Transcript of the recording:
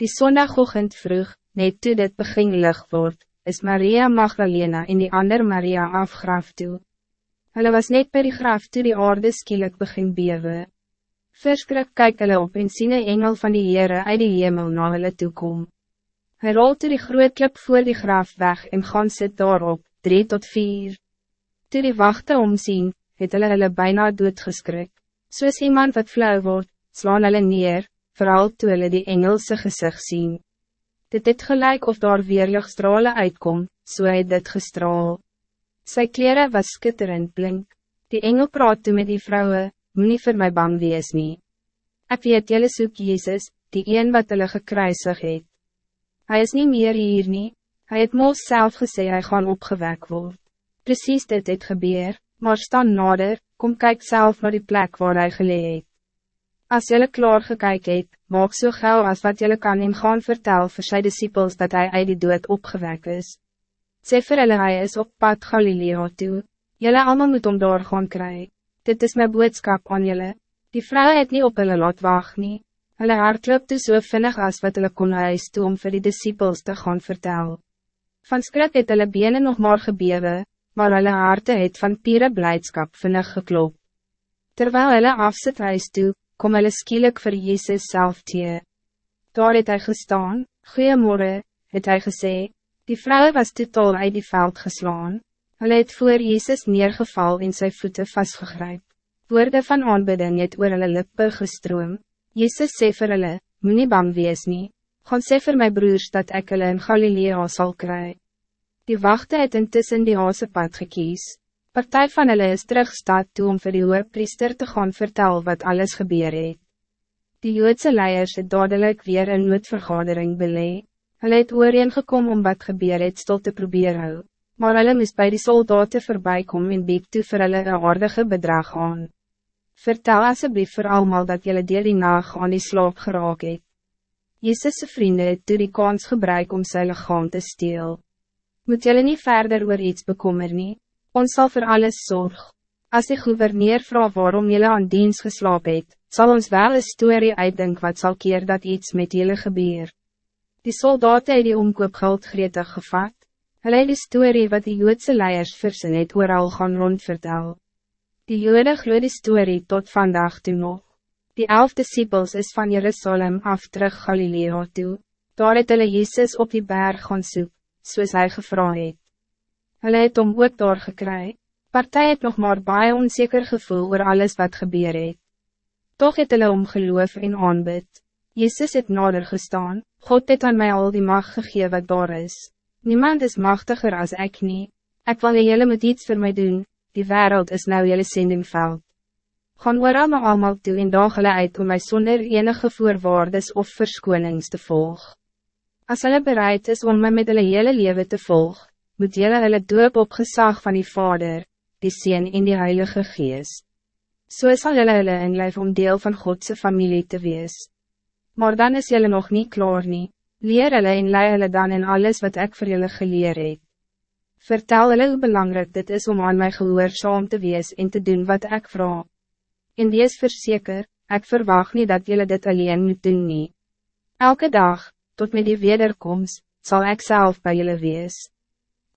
Die zondagochtend vroeg, net toe dit begin lig word, is Maria Magdalena en die ander Maria afgraf toe. Hulle was net per die graf toe die aarde skielik begin bewe. Verskrik kyk hulle op en sien een engel van die Heere uit die hemel na hulle toekom. Hy rol toe die groot klip voor die graf weg en gaan sit daarop, drie tot vier. Toe die wachte omsien, het hulle hulle bijna doodgeskrik. Soos iemand wat flauw wordt, slaan hulle neer, vooral toe hulle die engelse gezicht zien. Dit het gelijk of daar weerlichtstrale uitkom, so het dit gestraal. Sy kleren was skitterend blink. Die engel praat toe met die vrouwen, moet nie vir my bang wees nie. Ek weet jylle soek Jezus, die een wat hulle gekruisig het. Hij is niet meer hier nie, hy het Moos self gesê hy gaan opgewek word. Precies dit het gebeur, maar staan nader, kom kyk self naar die plek waar hij gelee het. As jylle klaar gekyk het, maak so gauw as wat jylle kan en gaan vertel vir sy disciples dat hij uit die dood opgewek is. Sê vir hulle hy is op pad Galilea toe, jylle allemaal moet om daar gaan kry. Dit is mijn boodskap aan jylle. Die vrou het niet op hulle laat wacht nie. Hulle hardloop toe so vinnig as wat hulle kon huis toe om vir die disciples te gaan vertel. Van skrik het hulle bene nog maar gebewe, maar hulle harte het van pure blijdschap vinnig geklop. Terwijl hulle afsit huis toe, kom hulle skielik vir Jezus self tee. Daar het hy gestaan, Goeiemorgen, het hy gesê, die vrou was totaal uit die veld geslaan, hulle het voor Jezus neergeval en sy voeten vastgegryp. Woorde van aanbidding het oor hulle lippe gestroom, Jezus sê vir hulle, moet nie bang wees nie, gaan sê vir my broers dat ek hulle in Galilea sal kry. Die wachte het intussen die haasepad gekies, Partij van hulle is terugstad toe om vir die priester te gaan vertel wat alles gebeur het. Die Joodse leiers het dadelijk weer een noodvergadering belee. Hulle het gekom om wat gebeur het stil te probeer hou, maar hulle moest bij die soldaten voorbij komen en biek toe vir hulle een aardige bedrag aan. Vertel asseblief vir almal dat julle deel die nacht aan die slaap geraak het. Jezus' vrienden het toe die kans gebruik om sy lichaam te steel. Moet julle niet verder oor iets bekommer nie? Ons zal voor alles zorg. Als de gouverneur vraagt waarom jullie aan dienst geslapen het, zal ons wel een story uitdenken wat zal keer dat iets met jullie gebeurt. Die soldaten het die omkoopgeld gretig gevat. Hulle het die story wat die Joodse leiers versen het ooral gaan rondvertel. Die Jode glo die story tot vandaag toe nog. Die elf disciples is van Jerusalem af terug Galileo toe. Daar het hulle Jezus op die berg gaan soek, soos hy gevra het. Hulle het om ook daar gekry. Partij het nog maar baie onzeker gevoel oor alles wat gebeur het. Toch het hulle om geloof en aanbid. Jezus het nader gestaan, God het aan mij al die macht gegee wat daar is. Niemand is machtiger als ik niet. Ik wil jullie moet iets voor mij doen, die wereld is nou jullie zendingveld. Gaan oor allemaal allemaal toe en daag hulle uit om my sonder enige voorwaardes of verskonings te volg. Als hulle bereid is om my met hulle hele leven te volgen, moet jylle hulle doop op gezag van die Vader, die Seen en die Heilige Gees. So sal jylle hulle inlijf om deel van Godse familie te wees. Maar dan is jylle nog niet klaar nie, leer hulle en lei hulle dan in alles wat ik voor jullie geleer het. Vertel hulle hoe belangrijk dit is om aan my gehoorzaam te wees en te doen wat ik vraag. En wees verzeker, ik verwacht niet dat jullie dit alleen moet doen nie. Elke dag, tot met die wederkomst, zal ik zelf bij jullie wees.